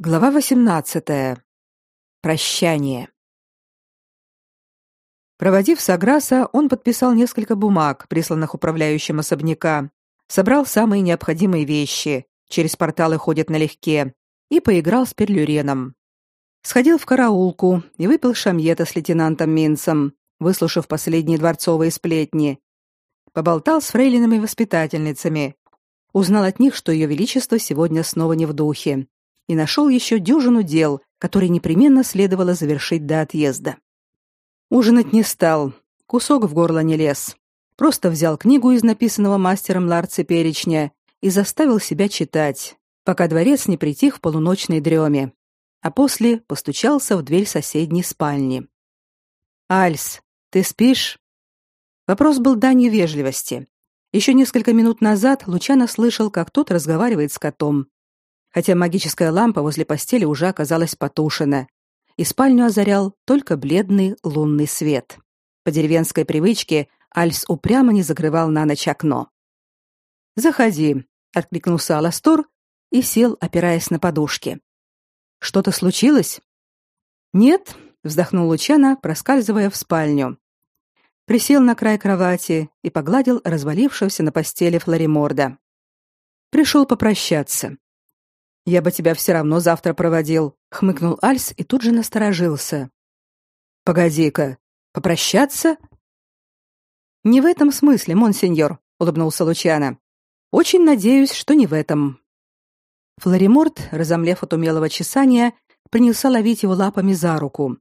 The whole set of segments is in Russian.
Глава 18. Прощание. Проводив Саграса, он подписал несколько бумаг, присланных управляющим особняка, собрал самые необходимые вещи, через порталы ходит налегке, и поиграл с Перлюреном. Сходил в караулку и выпил шамьета с лейтенантом Минцем, выслушав последние дворцовые сплетни. Поболтал с фрейлинами-воспитательницами. Узнал от них, что ее величество сегодня снова не в духе и нашел еще дюжину дел, которые непременно следовало завершить до отъезда. Ужинать не стал, кусок в горло не лез. Просто взял книгу из написанного мастером Ларце перечня и заставил себя читать, пока дворец не притих в полуночной дреме, а после постучался в дверь соседней спальни. «Альс, ты спишь?» Вопрос был данью вежливости. Еще несколько минут назад Лучано слышал, как тот разговаривает с котом, хотя магическая лампа возле постели уже оказалась потушена, и спальню озарял только бледный лунный свет. По деревенской привычке Альс упрямо не закрывал на ночь окно. «Заходи», — откликнулся Аластор и сел, опираясь на подушки. «Что-то случилось?» «Нет», — вздохнул Лучана, проскальзывая в спальню. Присел на край кровати и погладил развалившегося на постели Флориморда. «Пришел попрощаться. Я бы тебя все равно завтра проводил, хмыкнул Альс и тут же насторожился. Погоди-ка, попрощаться? Не в этом смысле, монсеньор, улыбнулся Лучано. Очень надеюсь, что не в этом. Флориморт, разомлев от умелого чесания, принялся ловить его лапами за руку.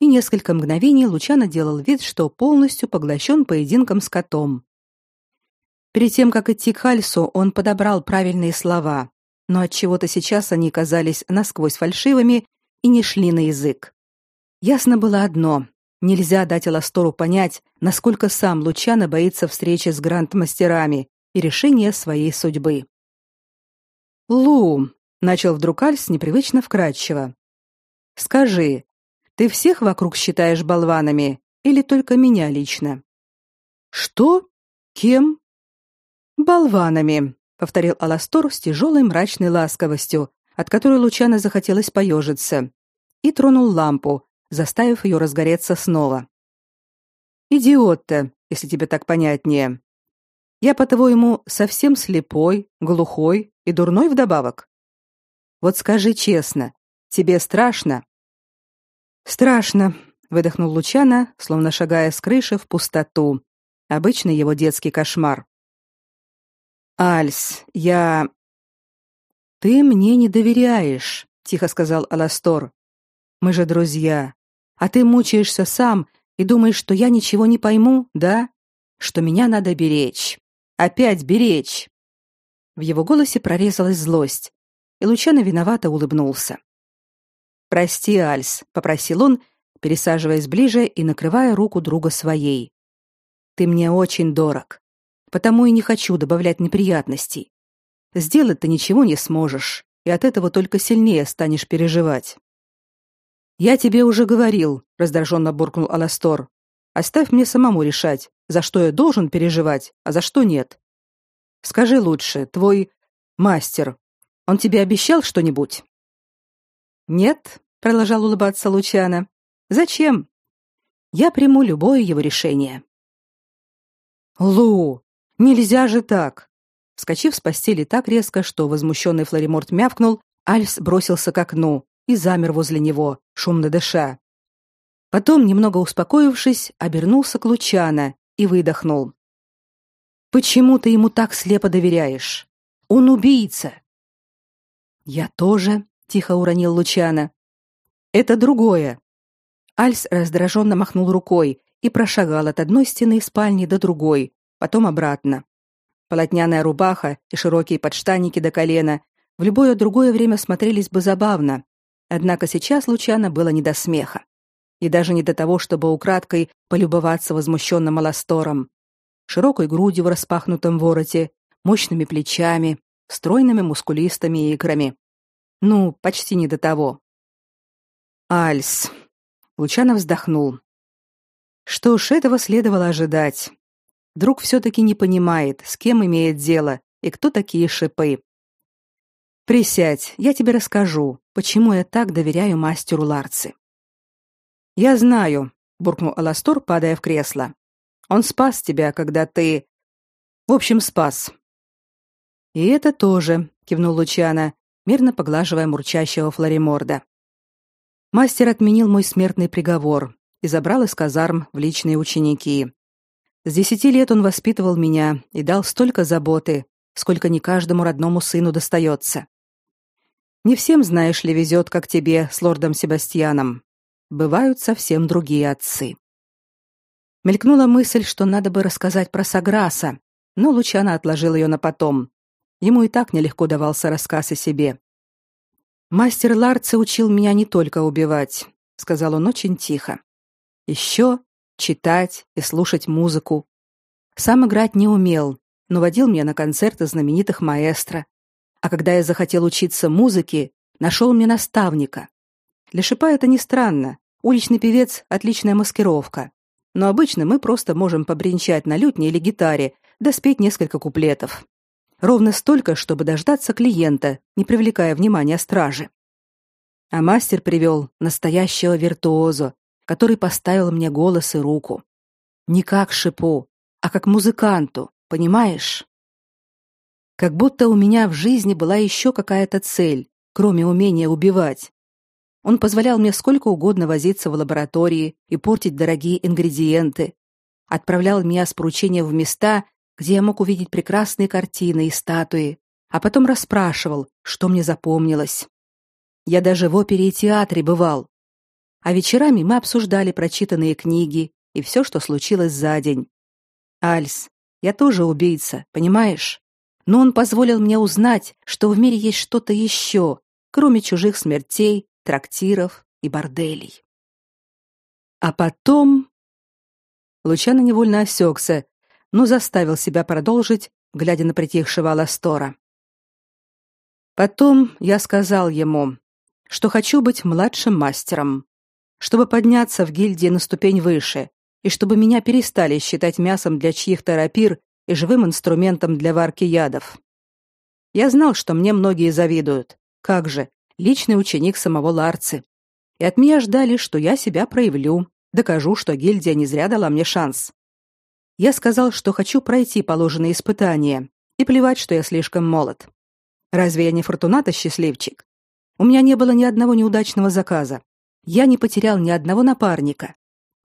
И несколько мгновений Лучано делал вид, что полностью поглощен поединком с котом. Перед тем, как идти к Альсу, он подобрал правильные слова, но от чего-то сейчас они казались насквозь фальшивыми и не шли на язык. Ясно было одно: нельзя дать Эластору понять, насколько сам Лучано боится встречи с гранд-мастерами и решения своей судьбы. Лу, начал вдруг Альс непривычно вкратчиво. Скажи, ты всех вокруг считаешь болванами или только меня лично? Что? Кем? Болванами, повторил Аластор с тяжелой мрачной ласковостью, от которой Лучано захотелось поежиться, и тронул лампу, заставив ее разгореться снова. Идиот-то, если тебе так понятнее. Я, по-твоему, совсем слепой, глухой и дурной вдобавок? Вот скажи честно, тебе страшно? Страшно, выдохнул Лучано, словно шагая с крыши в пустоту. Обычный его детский кошмар. Альс, я Ты мне не доверяешь, тихо сказал Аластор. Мы же друзья. А ты мучаешься сам и думаешь, что я ничего не пойму, да? Что меня надо беречь. Опять беречь. В его голосе прорезалась злость, и Лучано виновато улыбнулся. Прости, Альс, попросил он, пересаживаясь ближе и накрывая руку друга своей. Ты мне очень дорог. Потому и не хочу добавлять неприятностей. Сделать ты ничего не сможешь, и от этого только сильнее станешь переживать. Я тебе уже говорил, раздраженно буркнул Аластор. Оставь мне самому решать, за что я должен переживать, а за что нет. Скажи лучше, твой мастер, он тебе обещал что-нибудь? Нет, продолжал улыбаться Лучано. Зачем? Я приму любое его решение. Лу, Нельзя же так. Вскочив с постели так резко, что возмущенный Флориморт мявкнул, Альс бросился к окну и замер возле него, шумно дыша. Потом, немного успокоившись, обернулся к Лучана и выдохнул. Почему ты ему так слепо доверяешь? Он убийца. Я тоже, тихо уронил Лучана. Это другое. Альс раздраженно махнул рукой и прошагал от одной стены спальни до другой, потом обратно. Полотняная рубаха и широкие подштанники до колена в любое другое время смотрелись бы забавно, однако сейчас Лучано было не до смеха. И даже не до того, чтобы украдкой полюбоваться возмущенным Аластором. Широкой грудью в распахнутом вороте, мощными плечами, стройными мускулистыми икрами. Ну, почти не до того. Альс. Лучано вздохнул. Что ж, этого следовало ожидать друг все-таки не понимает, с кем имеет дело и кто такие шипы. Присядь, я тебе расскажу, почему я так доверяю мастеру Ларци. Я знаю, буркнул Аластор, падая в кресло. Он спас тебя, когда ты В общем, спас. И это тоже, кивнул Лучана, мирно поглаживая мурчащего Флориморда. Мастер отменил мой смертный приговор и забрал из казарм в личные ученики. С десяти лет он воспитывал меня и дал столько заботы, сколько не каждому родному сыну достается. Не всем, знаешь ли, везет, как тебе с лордом Себастьяном. Бывают совсем другие отцы. Мелькнула мысль, что надо бы рассказать про Саграса, но Лучана отложил ее на потом. Ему и так нелегко давался рассказ о себе. Мастер Ларце учил меня не только убивать, сказал он очень тихо. Еще читать и слушать музыку. Сам играть не умел, но водил меня на концерты знаменитых маэстро. А когда я захотел учиться музыке, нашел мне наставника. Для шипа это не странно. Уличный певец отличная маскировка. Но обычно мы просто можем побренчать на лютне или гитаре, да спеть несколько куплетов. Ровно столько, чтобы дождаться клиента, не привлекая внимания стражи. А мастер привел настоящего виртуоза, который поставил мне голос и руку. Не как шипу, а как музыканту, понимаешь? Как будто у меня в жизни была еще какая-то цель, кроме умения убивать. Он позволял мне сколько угодно возиться в лаборатории и портить дорогие ингредиенты, отправлял меня с поручением в места, где я мог увидеть прекрасные картины и статуи, а потом расспрашивал, что мне запомнилось. Я даже в опере и театре бывал. А вечерами мы обсуждали прочитанные книги и все, что случилось за день. Альс, я тоже убийца, понимаешь? Но он позволил мне узнать, что в мире есть что-то еще, кроме чужих смертей, трактиров и борделей. А потом Лучано невольно осекся, но заставил себя продолжить, глядя на притихшего Аластора. Потом я сказал ему, что хочу быть младшим мастером, чтобы подняться в гильдии на ступень выше, и чтобы меня перестали считать мясом для чьих-то рапир и живым инструментом для варки ядов. Я знал, что мне многие завидуют. Как же, личный ученик самого Ларцы. И от меня ждали, что я себя проявлю, докажу, что гильдия не зря дала мне шанс. Я сказал, что хочу пройти положенные испытания, и плевать, что я слишком молод. Разве я не Фортуната счастливчик? У меня не было ни одного неудачного заказа. Я не потерял ни одного напарника.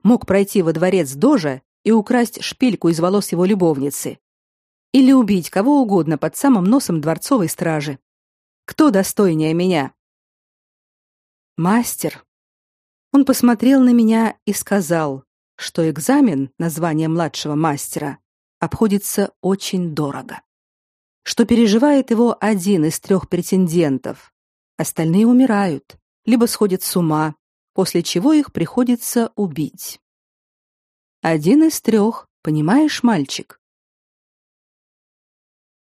Мог пройти во дворец Дожа и украсть шпильку из волос его любовницы. Или убить кого угодно под самым носом дворцовой стражи. Кто достойнее меня? Мастер. Он посмотрел на меня и сказал, что экзамен на звание младшего мастера обходится очень дорого. Что переживает его один из трех претендентов. Остальные умирают, либо сходят с ума, после чего их приходится убить. Один из трех, понимаешь, мальчик?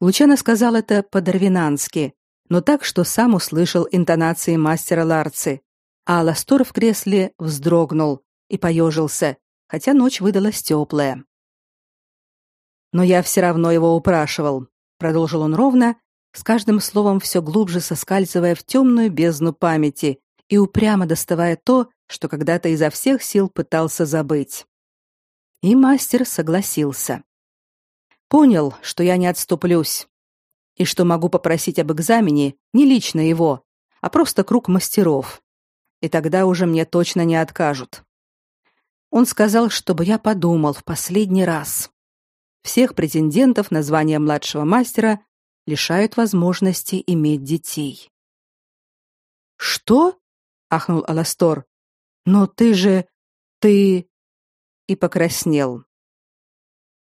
Лучано сказал это по-дарвинански, но так, что сам услышал интонации мастера Ларцы, а Ластор в кресле вздрогнул и поежился, хотя ночь выдалась теплая. Но я все равно его упрашивал, продолжил он ровно, с каждым словом все глубже соскальзывая в темную бездну памяти и упрямо доставая то, что когда-то изо всех сил пытался забыть. И мастер согласился. Понял, что я не отступлюсь, и что могу попросить об экзамене не лично его, а просто круг мастеров. И тогда уже мне точно не откажут. Он сказал, чтобы я подумал в последний раз. Всех претендентов на звание младшего мастера лишают возможности иметь детей. Что? Ахнул Аластор. Но ты же ты и покраснел.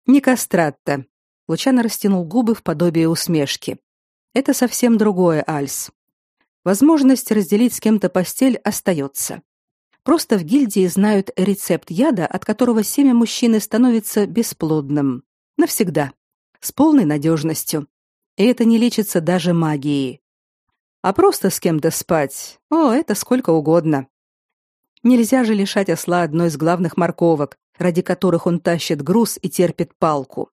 Не кастратта. Лучано растянул губы в подобие усмешки. Это совсем другое, Альс. Возможность разделить с кем-то постель остается. Просто в гильдии знают рецепт яда, от которого семя мужчины становится бесплодным. Навсегда. С полной надежностью. И это не лечится даже магией. А просто с кем-то спать, о, это сколько угодно. Нельзя же лишать осла одной из главных морковок, ради которых он тащит груз и терпит палку.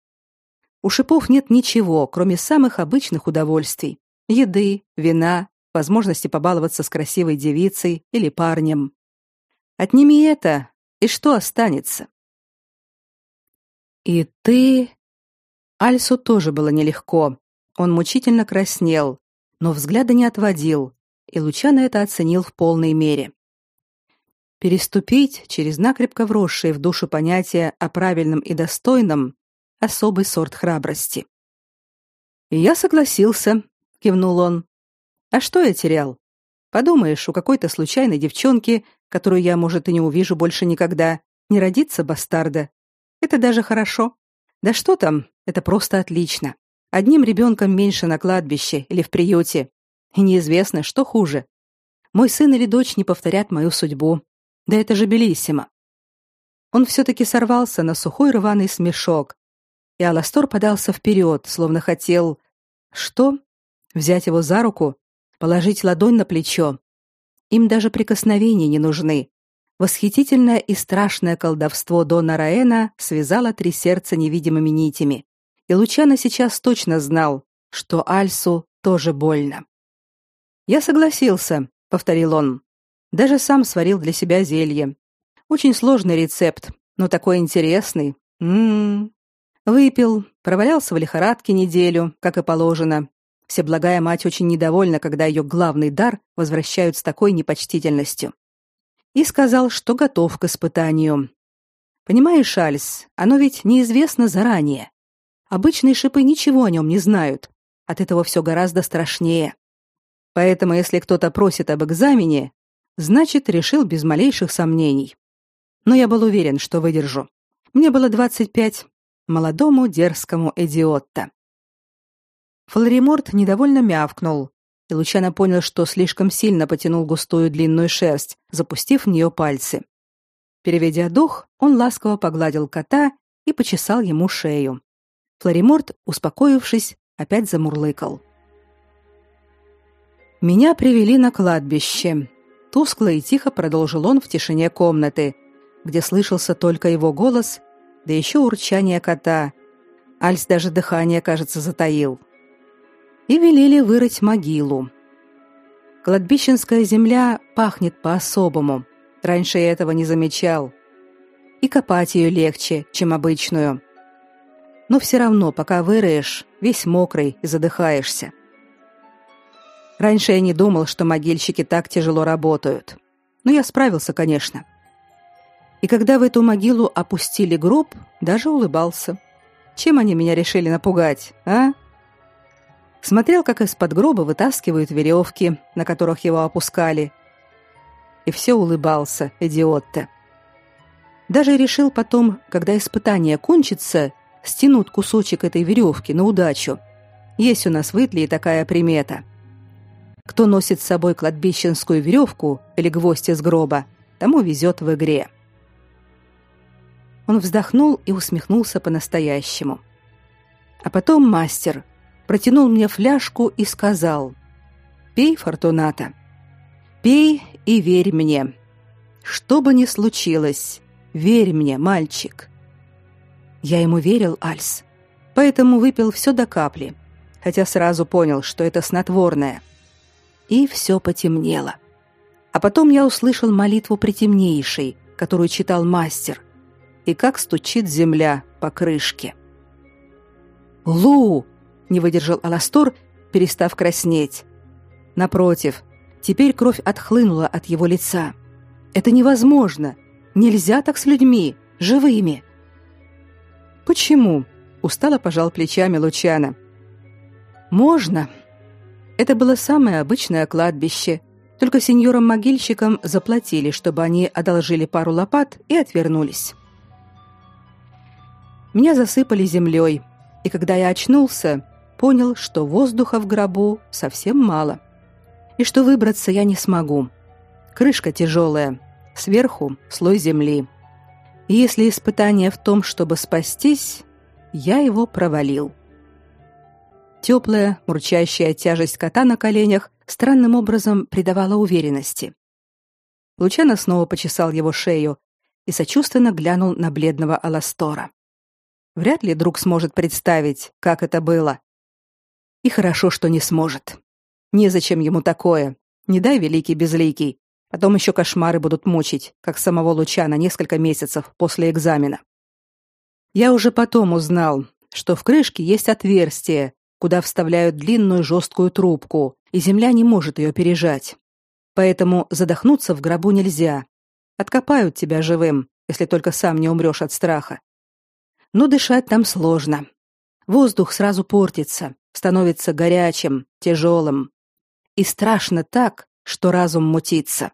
У шипов нет ничего, кроме самых обычных удовольствий, Еды, вина, возможности побаловаться с красивой девицей или парнем. Отними это, и что останется? И ты... Альсу тоже было нелегко. Он мучительно краснел, но взгляда не отводил, и Лучано это оценил в полной мере. Переступить через накрепко вросшие в душу понятия о правильном и достойном — особый сорт храбрости. И я согласился, кивнул он. А что я терял? Подумаешь, у какой-то случайной девчонки, которую я, может, и не увижу больше никогда, не родится бастарда. Это даже хорошо. Да что там, это просто отлично. Одним ребенком меньше на кладбище или в приюте. И неизвестно, что хуже. Мой сын или дочь не повторят мою судьбу. Да это же белиссимо. Он все-таки сорвался на сухой рваный смешок, и Аластор подался вперед, словно хотел... Что? Взять его за руку? Положить ладонь на плечо? Им даже прикосновения не нужны. Восхитительное и страшное колдовство Дона Раэна связало три сердца невидимыми нитями. И Лучано сейчас точно знал, что Альсу тоже больно. «Я согласился», — повторил он. «Даже сам сварил для себя зелье. Очень сложный рецепт, но такой интересный. М-м-м. Выпил, провалялся в лихорадке неделю, как и положено. Всеблагая мать очень недовольна, когда ее главный дар возвращают с такой непочтительностью. И сказал, что готов к испытанию. Понимаешь, Альс, оно ведь неизвестно заранее. Обычные шипы ничего о нем не знают. От этого все гораздо страшнее. Поэтому, если кто-то просит об экзамене, значит, решил без малейших сомнений. Но я был уверен, что выдержу. Мне было 25, молодому дерзкому идиотта. Флориморт недовольно мявкнул, и Лучано понял, что слишком сильно потянул густую длинную шерсть, запустив в нее пальцы. Переведя дух, он ласково погладил кота и почесал ему шею. Флориморт, успокоившись, опять замурлыкал. Меня привели на кладбище. Тускло и тихо продолжил он в тишине комнаты, где слышался только его голос да еще урчание кота. Альс даже дыхание, кажется, затаил. И велели вырыть могилу. Кладбищенская земля пахнет по-особому. Раньше я этого не замечал. И копать ее легче, чем обычную. Но все равно, пока выроешь, весь мокрый и задыхаешься. Раньше я не думал, что могильщики так тяжело работают. Но я справился, конечно. — и когда в эту могилу опустили гроб, даже улыбался. Чем они меня решили напугать, а? Смотрел, как из-под гроба вытаскивают веревки, на которых его опускали. И все улыбался, идиот-то. Даже решил потом, когда испытание кончится, стянуть кусочек этой веревки на удачу. Есть у нас в Итлии такая примета. Кто носит с собой кладбищенскую веревку или гвоздь из гроба, тому везет в игре. Он вздохнул и усмехнулся по-настоящему. А потом мастер протянул мне фляжку и сказал: "Пей, Фортуната. Пей и верь мне. Что бы ни случилось, верь мне, мальчик". Я ему верил, Альс. Поэтому выпил все до капли, хотя сразу понял, что это снотворное. И все потемнело. А потом я услышал молитву притемнейшей, которую читал мастер и как стучит земля по крышке. «Лу!» — не выдержал Аластор, перестав краснеть. Напротив, теперь кровь отхлынула от его лица. «Это невозможно! Нельзя так с людьми, живыми!» «Почему?» — устало пожал плечами Лучана. «Можно!» Это было самое обычное кладбище, только сеньорам-могильщикам заплатили, чтобы они одолжили пару лопат и отвернулись. Меня засыпали землей, и когда я очнулся, понял, что воздуха в гробу совсем мало. И что выбраться я не смогу. Крышка тяжелая, сверху слой земли. Если испытание в том, чтобы спастись, я его провалил. Теплая, мурчащая тяжесть кота на коленях странным образом придавала уверенности. Лучано снова почесал его шею и сочувственно глянул на бледного Аластора. Вряд ли друг сможет представить, как это было. И хорошо, что не сможет. Незачем ему такое. Не дай великий безликий. Потом еще кошмары будут мучить, как самого Луча на несколько месяцев после экзамена. Я уже потом узнал, что в крышке есть отверстие, куда вставляют длинную жесткую трубку, и земля не может ее пережать. Поэтому задохнуться в гробу нельзя. Откопают тебя живым, если только сам не умрешь от страха. Но дышать там сложно. Воздух сразу портится, становится горячим, тяжелым. И страшно так, что разум мутится.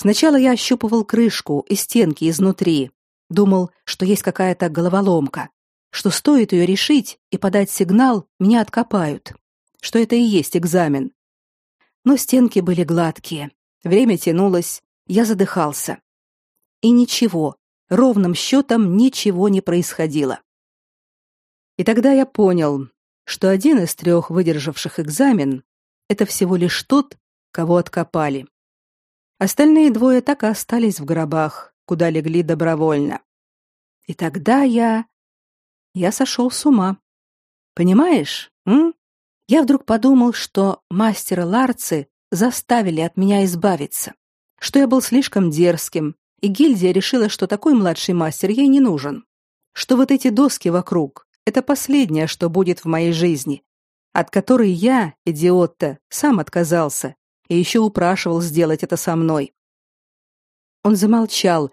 Сначала я ощупывал крышку и стенки изнутри, думал, что есть какая-то головоломка, что стоит ее решить и подать сигнал, меня откопают, что это и есть экзамен. Но стенки были гладкие, время тянулось, я задыхался. И ничего, ровным счетом ничего не происходило. И тогда я понял, что один из трех выдержавших экзамен — это всего лишь тот, кого откопали. Остальные двое так и остались в гробах, куда легли добровольно. И тогда я... Я сошел с ума. Понимаешь, м? Я вдруг подумал, что мастера Ларцы заставили от меня избавиться, что я был слишком дерзким, и гильдия решила, что такой младший мастер ей не нужен, что вот эти доски вокруг — это последнее, что будет в моей жизни, от которой я, идиот-то, сам отказался, и еще упрашивал сделать это со мной. Он замолчал,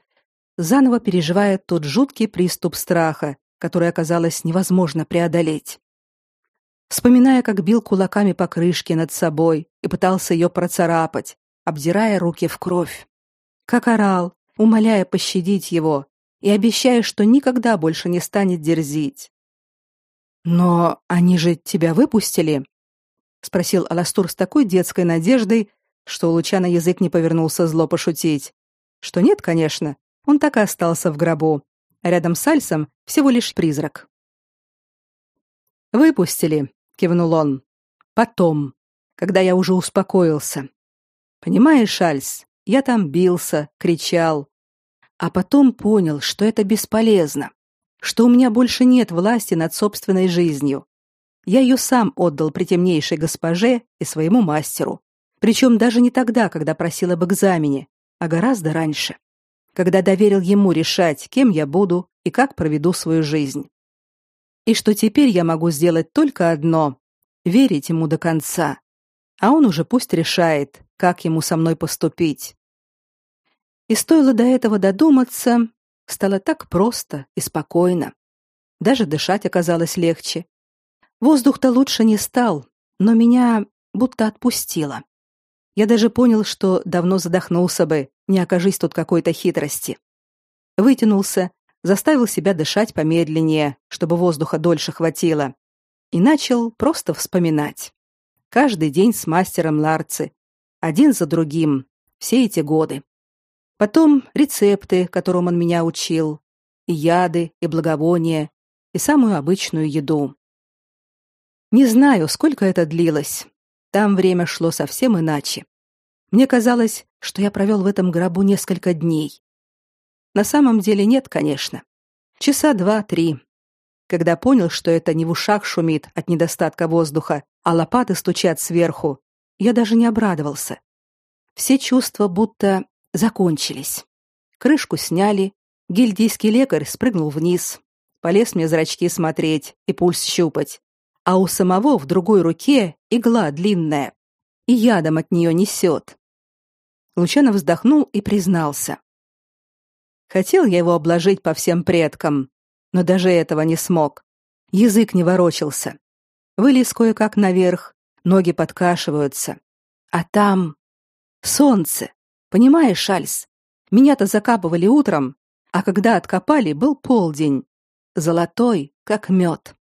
заново переживая тот жуткий приступ страха, который оказалось невозможно преодолеть. Вспоминая, как бил кулаками по крышке над собой и пытался ее процарапать, обдирая руки в кровь. Как орал, умоляя пощадить его и обещая, что никогда больше не станет дерзить. «Но они же тебя выпустили?» Спросил Аластур с такой детской надеждой, что у Лучана язык не повернулся зло пошутить. Что нет, конечно, он так и остался в гробу, а рядом с Альсом всего лишь призрак. «Выпустили», — кивнул он. «Потом, когда я уже успокоился. Понимаешь, Альс, я там бился, кричал, а потом понял, что это бесполезно, что у меня больше нет власти над собственной жизнью, я ее сам отдал притемнейшей госпоже и своему мастеру. Причем даже не тогда, когда просил об экзамене, а гораздо раньше, когда доверил ему решать, кем я буду и как проведу свою жизнь. И что теперь я могу сделать только одно — верить ему до конца. А он уже пусть решает, как ему со мной поступить. И стоило до этого додуматься, стало так просто и спокойно. Даже дышать оказалось легче, Воздух-то лучше не стал, но меня будто отпустило. Я даже понял, что давно задохнулся бы, не окажись тут какой-то хитрости. Вытянулся, заставил себя дышать помедленнее, чтобы воздуха дольше хватило, и начал просто вспоминать. Каждый день с мастером Ларцы, один за другим, все эти годы. Потом рецепты, которым он меня учил, и яды, и благовония, и самую обычную еду. Не знаю, сколько это длилось. Там время шло совсем иначе. Мне казалось, что я провел в этом гробу несколько дней. На самом деле нет, конечно. Часа два-три. Когда понял, что это не в ушах шумит от недостатка воздуха, а лопаты стучат сверху, я даже не обрадовался. Все чувства будто закончились. Крышку сняли, гильдийский лекарь спрыгнул вниз, полез мне зрачки смотреть и пульс щупать а у самого в другой руке игла длинная, и ядом от нее несет. Лучанов вздохнул и признался. Хотел я его обложить по всем предкам, но даже этого не смог. Язык не ворочался. Вылез кое-как наверх, ноги подкашиваются. А там солнце. Понимаешь, Альс? Меня-то закапывали утром, а когда откопали, был полдень. Золотой, как мед.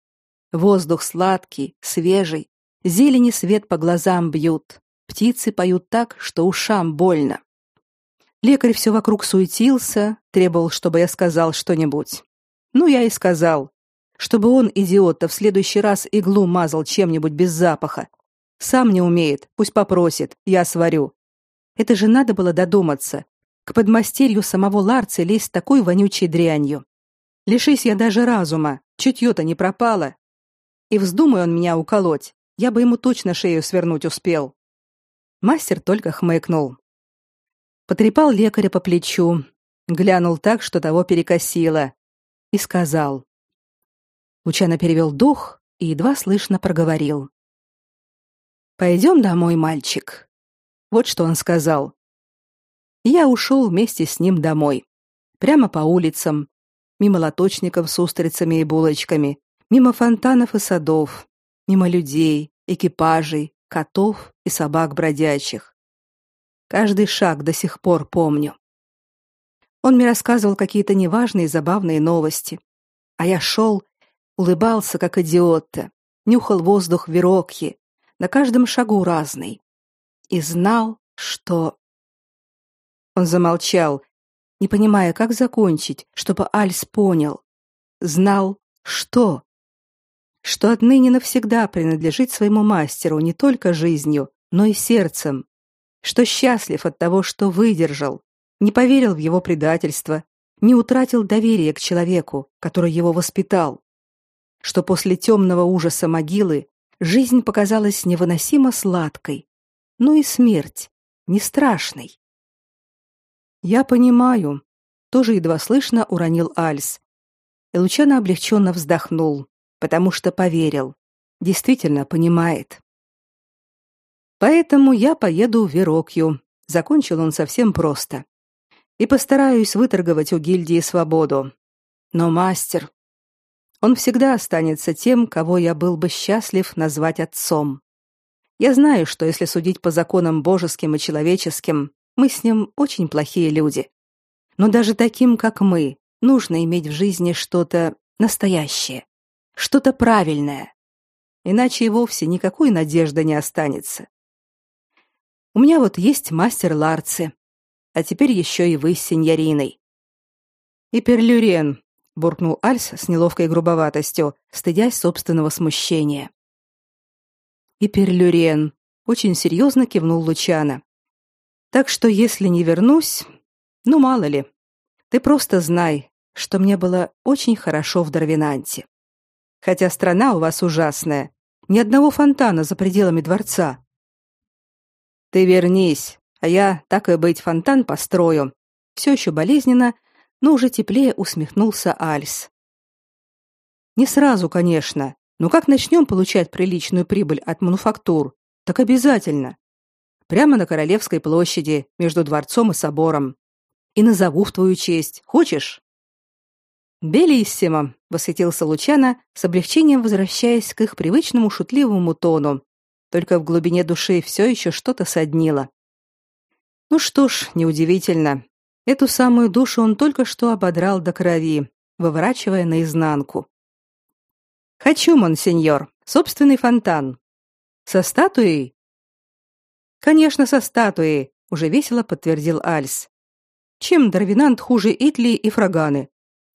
Воздух сладкий, свежий, зелени свет по глазам бьют, птицы поют так, что ушам больно. Лекарь все вокруг суетился, требовал, чтобы я сказал что-нибудь. Ну, я и сказал, чтобы он, идиот-то, в следующий раз иглу мазал чем-нибудь без запаха. Сам не умеет, пусть попросит, я сварю. Это же надо было додуматься. К подмастерью самого Ларца лезть такой вонючей дрянью. Лишись я даже разума, чутье-то не пропало, и вздумай он меня уколоть, я бы ему точно шею свернуть успел. Мастер только хмыкнул. Потрепал лекаря по плечу, глянул так, что того перекосило, и сказал. Лучано перевел дух и едва слышно проговорил. «Пойдем домой, мальчик». Вот что он сказал. Я ушел вместе с ним домой. Прямо по улицам, мимо лоточников с устрицами и булочками, мимо фонтанов и садов, мимо людей, экипажей, котов и собак бродячих. Каждый шаг до сих пор помню. Он мне рассказывал какие-то неважные забавные новости, а я шел, улыбался как идиот, нюхал воздух верокхи, на каждом шагу разный, и знал, что Он замолчал, не понимая, как закончить, чтобы Альс понял. Знал, что что отныне навсегда принадлежит своему мастеру не только жизнью, но и сердцем, что счастлив от того, что выдержал, не поверил в его предательство, не утратил доверия к человеку, который его воспитал, что после темного ужаса могилы жизнь показалась невыносимо сладкой, но и смерть не страшной. Я понимаю, тоже едва слышно уронил Альс. И Лучано облегченно вздохнул потому что поверил. Действительно понимает. Поэтому я поеду в Верокью. Закончил он совсем просто. И постараюсь выторговать у гильдии свободу. Но мастер, он всегда останется тем, кого я был бы счастлив назвать отцом. Я знаю, что если судить по законам божеским и человеческим, мы с ним очень плохие люди. Но даже таким, как мы, нужно иметь в жизни что-то настоящее что-то правильное. Иначе и вовсе никакой надежды не останется. У меня вот есть мастер Ларци, а теперь еще и вы с сеньориной. И Перлюрен, буркнул Альс с неловкой грубоватостью, стыдясь собственного смущения. И Перлюрен очень серьезно кивнул Лучана. Так что если не вернусь, ну мало ли. Ты просто знай, что мне было очень хорошо в Дарвинанте хотя страна у вас ужасная. Ни одного фонтана за пределами дворца. Ты вернись, а я, так и быть, фонтан построю. Все еще болезненно, но уже теплее усмехнулся Альс. Не сразу, конечно, но как начнем получать приличную прибыль от мануфактур, так обязательно. Прямо на Королевской площади, между дворцом и собором. И назову в твою честь. Хочешь? «Белиссимо!» — восхитился Лучано, с облегчением возвращаясь к их привычному шутливому тону. Только в глубине души все еще что-то соднило. Ну что ж, неудивительно. Эту самую душу он только что ободрал до крови, выворачивая наизнанку. «Хочу, монсеньор, собственный фонтан. Со статуей?» «Конечно, со статуей», — уже весело подтвердил Альс. «Чем Дарвинант хуже Итли и Фраганы?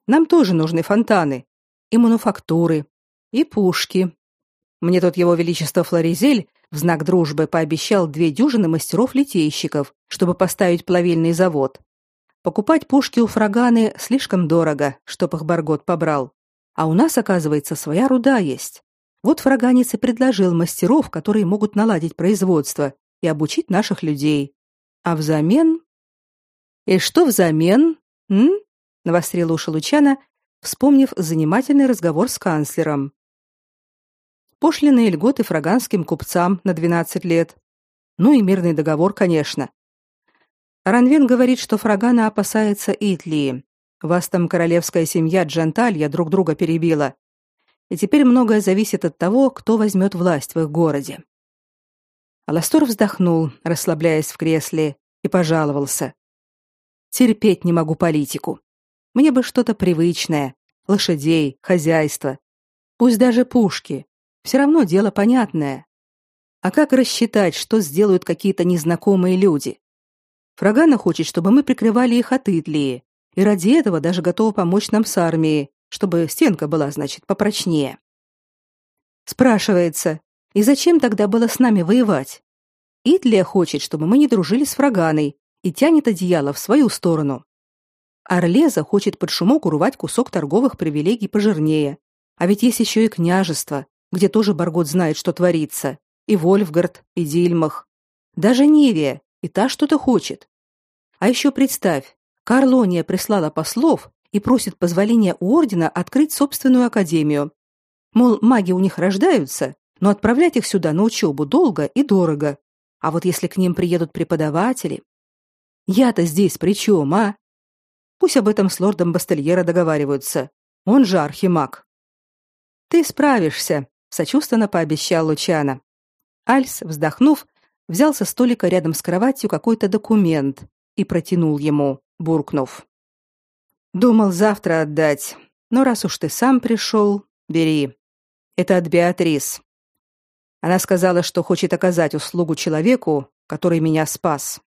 Нам тоже нужны фонтаны и мануфактуры, и пушки. Мне тут его величество Флоризель в знак дружбы пообещал две дюжины мастеров-литейщиков, чтобы поставить плавильный завод. Покупать пушки у Фраганы слишком дорого, чтоб их Баргот побрал. А у нас, оказывается, своя руда есть. Вот фраганец и предложил мастеров, которые могут наладить производство и обучить наших людей. А взамен... И что взамен? М? Навострил уши Лучана, вспомнив занимательный разговор с канцлером. Пошлины льготы фраганским купцам на 12 лет. Ну и мирный договор, конечно. Ранвен говорит, что Фрагана опасается Итлии. Вас там королевская семья Дженталья друг друга перебила. И теперь многое зависит от того, кто возьмет власть в их городе. Аластор вздохнул, расслабляясь в кресле, и пожаловался. Терпеть не могу политику. Мне бы что-то привычное, лошадей, хозяйство, пусть даже пушки. Все равно дело понятное. А как рассчитать, что сделают какие-то незнакомые люди? Фрагана хочет, чтобы мы прикрывали их от Итлии, и ради этого даже готова помочь нам с армией, чтобы стенка была, значит, попрочнее. Спрашивается, и зачем тогда было с нами воевать? Итлия хочет, чтобы мы не дружили с Фраганой и тянет одеяло в свою сторону. Орлеза хочет под шумок урвать кусок торговых привилегий пожирнее. А ведь есть еще и княжество, где тоже Баргот знает, что творится, и Вольфгард, и Дильмах. Даже Невия, и та что-то хочет. А еще представь, Карлония прислала послов и просит позволения у ордена открыть собственную академию. Мол, маги у них рождаются, но отправлять их сюда на учебу долго и дорого. А вот если к ним приедут преподаватели... Я-то здесь при чем, а? Пусть об этом с лордом Бастельера договариваются. Он же архимаг. Ты справишься, сочувственно пообещал Лучана. Альс, вздохнув, взял со столика рядом с кроватью какой-то документ и протянул ему, буркнув: "Думал завтра отдать, но раз уж ты сам пришел, бери. Это от Беатрис. Она сказала, что хочет оказать услугу человеку, который меня спас.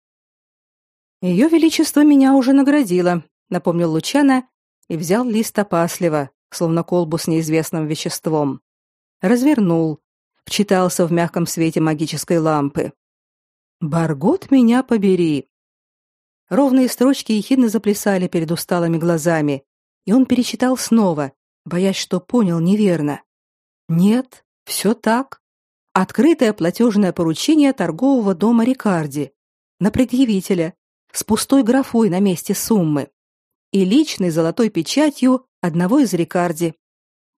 Ее величество меня уже наградило, напомнил Лучана и взял лист опасливо, словно колбу с неизвестным веществом. Развернул, вчитался в мягком свете магической лампы. Баргот меня побери. Ровные строчки ехидно заплясали перед усталыми глазами, и он перечитал снова, боясь, что понял неверно. Нет, все так. Открытое платежное поручение торгового дома Рикарди на предъявителя с пустой графой на месте суммы и личной золотой печатью одного из Рикарди.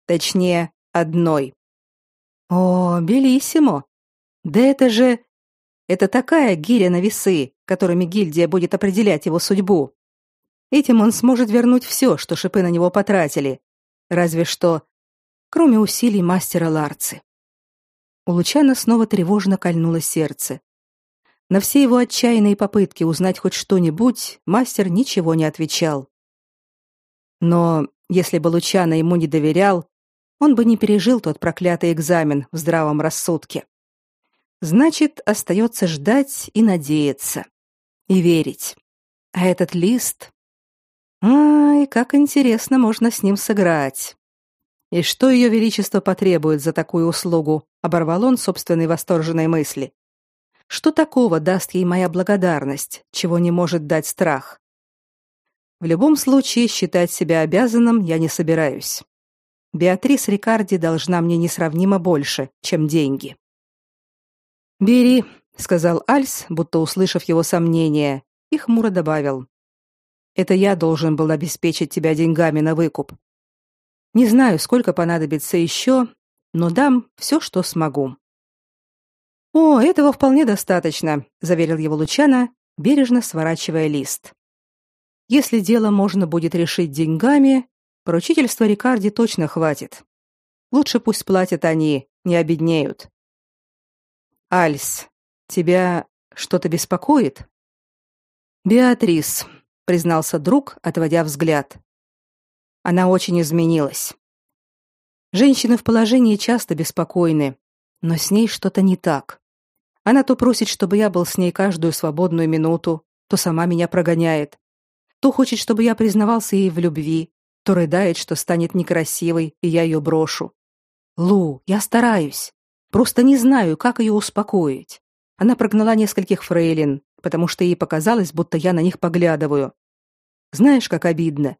Точнее, одной. О, белиссимо. Да это же это такая гиря на весы, которыми гильдия будет определять его судьбу. Этим он сможет вернуть все, что шипы на него потратили. Разве что кроме усилий мастера Ларцы. У Лучана снова тревожно кольнуло сердце. На все его отчаянные попытки узнать хоть что-нибудь, мастер ничего не отвечал. Но если бы Лучано ему не доверял, он бы не пережил тот проклятый экзамен в здравом рассудке. Значит, остается ждать и надеяться. И верить. А этот лист... Ай, как интересно можно с ним сыграть. И что ее величество потребует за такую услугу? Оборвал он собственной восторженной мысли. Что такого даст ей моя благодарность, чего не может дать страх? В любом случае считать себя обязанным я не собираюсь. Беатрис Рикарди должна мне несравнимо больше, чем деньги. «Бери», — сказал Альс, будто услышав его сомнения, и хмуро добавил. «Это я должен был обеспечить тебя деньгами на выкуп. Не знаю, сколько понадобится еще, но дам все, что смогу». «О, этого вполне достаточно», — заверил его Лучана, бережно сворачивая лист. Если дело можно будет решить деньгами, поручительства Рикарди точно хватит. Лучше пусть платят они, не обеднеют. Альс, тебя что-то беспокоит? Беатрис, признался друг, отводя взгляд. Она очень изменилась. Женщины в положении часто беспокойны, но с ней что-то не так. Она то просит, чтобы я был с ней каждую свободную минуту, то сама меня прогоняет. То хочет, чтобы я признавался ей в любви, то рыдает, что станет некрасивой, и я ее брошу. Лу, я стараюсь. Просто не знаю, как ее успокоить. Она прогнала нескольких фрейлин, потому что ей показалось, будто я на них поглядываю. Знаешь, как обидно.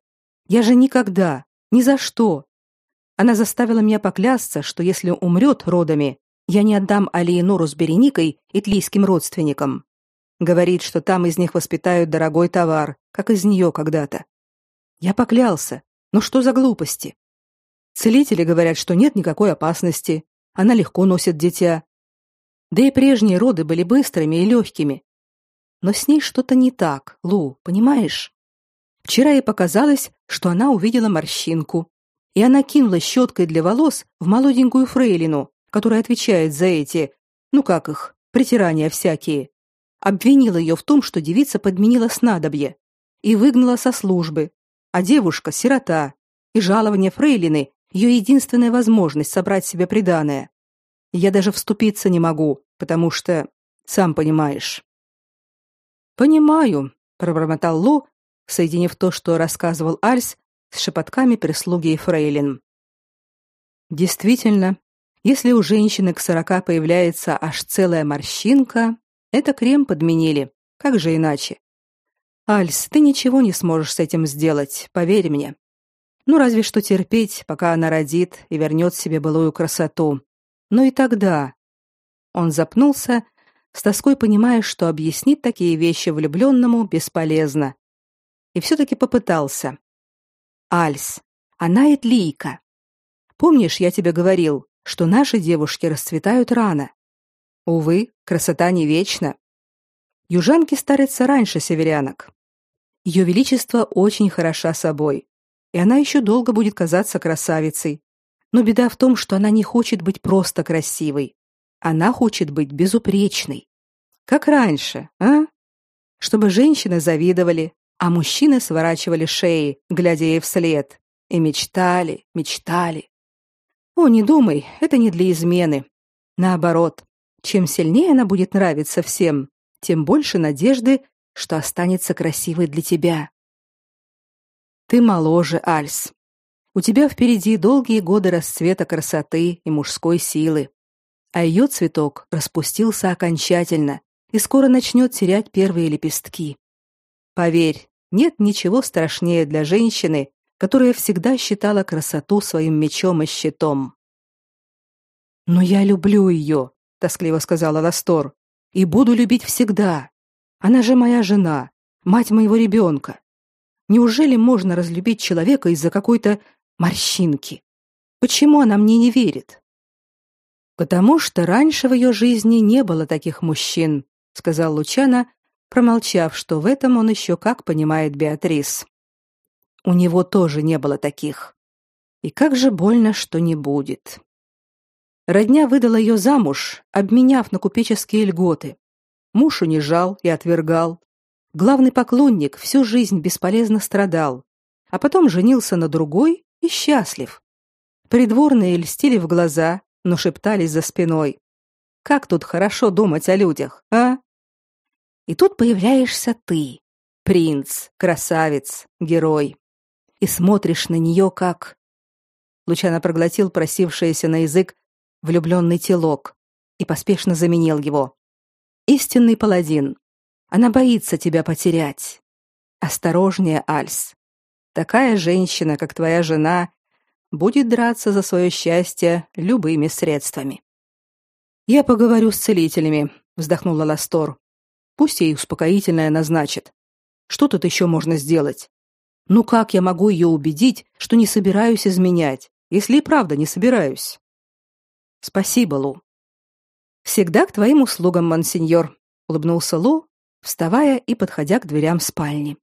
Я же никогда, ни за что. Она заставила меня поклясться, что если умрет родами, я не отдам Алиенору с Береникой итлийским родственникам. Говорит, что там из них воспитают дорогой товар, как из нее когда-то. Я поклялся. Но что за глупости? Целители говорят, что нет никакой опасности. Она легко носит дитя. Да и прежние роды были быстрыми и легкими. Но с ней что-то не так, Лу, понимаешь? Вчера ей показалось, что она увидела морщинку, и она кинула щеткой для волос в молоденькую фрейлину, которая отвечает за эти, ну как их, притирания всякие обвинила ее в том, что девица подменила снадобье и выгнала со службы, а девушка сирота, и жалование фрейлины ее единственная возможность собрать себе приданое. Я даже вступиться не могу, потому что, сам понимаешь. Понимаю, пробормотал Лу, соединив то, что рассказывал Альс, с шепотками прислуги и фрейлин. Действительно, если у женщины к сорока появляется аж целая морщинка, это крем подменили. Как же иначе? Альс, ты ничего не сможешь с этим сделать, поверь мне. Ну разве что терпеть, пока она родит и вернет себе былую красоту, но и тогда. Он запнулся, с тоской понимая, что объяснить такие вещи влюбленному бесполезно. И все-таки попытался. «Альс, она Этлийка. Помнишь, я тебе говорил, что наши девушки расцветают рано? Увы, красота не вечна. Южанки старятся раньше северянок. Ее величество очень хороша собой, и она еще долго будет казаться красавицей. Но беда в том, что она не хочет быть просто красивой. Она хочет быть безупречной. Как раньше, а? Чтобы женщины завидовали, а мужчины сворачивали шеи, глядя ей вслед, и мечтали, мечтали. О, не думай, это не для измены. Наоборот, чем сильнее она будет нравиться всем, тем больше надежды, что останется красивой для тебя. Ты моложе, Альс. У тебя впереди долгие годы расцвета красоты и мужской силы. А ее цветок распустился окончательно и скоро начнет терять первые лепестки. Поверь, нет ничего страшнее для женщины, которая всегда считала красоту своим мечом и щитом. «Но я люблю ее», — тоскливо сказала Ластор, — «и буду любить всегда. Она же моя жена, мать моего ребенка. Неужели можно разлюбить человека из-за какой-то морщинки? Почему она мне не верит?» «Потому что раньше в ее жизни не было таких мужчин», — сказал Лучана, промолчав, что в этом он еще как понимает Беатрис. У него тоже не было таких. И как же больно, что не будет. Родня выдала ее замуж, обменяв на купеческие льготы. Муж унижал и отвергал. Главный поклонник всю жизнь бесполезно страдал, а потом женился на другой и счастлив. Придворные льстили в глаза, но шептались за спиной. Как тут хорошо думать о людях, а? И тут появляешься ты, принц, красавец, герой и смотришь на нее как... Лучано проглотил просившееся на язык влюбленный телок и поспешно заменил его. Истинный паладин. Она боится тебя потерять. Осторожнее, Альс. Такая женщина, как твоя жена, будет драться за свое счастье любыми средствами. Я поговорю с целителями, вздохнула Ластор. Пусть ей успокоительное назначат. Что тут еще можно сделать? Ну как я могу ее убедить, что не собираюсь изменять, если и правда не собираюсь? Спасибо, Лу. Всегда к твоим услугам, монсеньор, улыбнулся Лу, вставая и подходя к дверям спальни.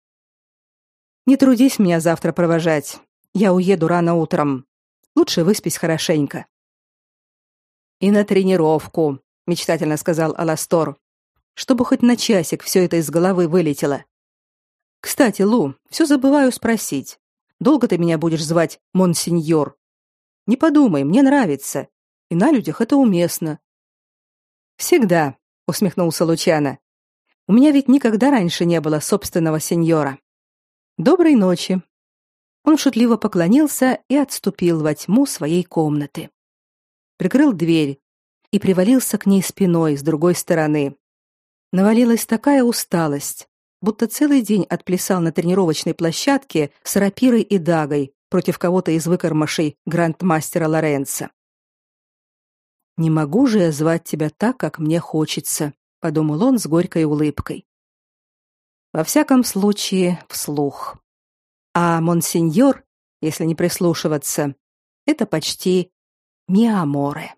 Не трудись меня завтра провожать. Я уеду рано утром. Лучше выспись хорошенько. И на тренировку, мечтательно сказал Аластор, чтобы хоть на часик все это из головы вылетело. Кстати, Лу, все забываю спросить. Долго ты меня будешь звать монсеньор? Не подумай, мне нравится. И на людях это уместно. Всегда, усмехнулся Лучано. У меня ведь никогда раньше не было собственного сеньора. Доброй ночи. Он шутливо поклонился и отступил во тьму своей комнаты. Прикрыл дверь и привалился к ней спиной с другой стороны. Навалилась такая усталость, будто целый день отплясал на тренировочной площадке с рапирой и дагой против кого-то из выкормышей грандмастера Лоренца. «Не могу же я звать тебя так, как мне хочется», — подумал он с горькой улыбкой. Во всяком случае, вслух. А монсеньор, если не прислушиваться, это почти миаморе.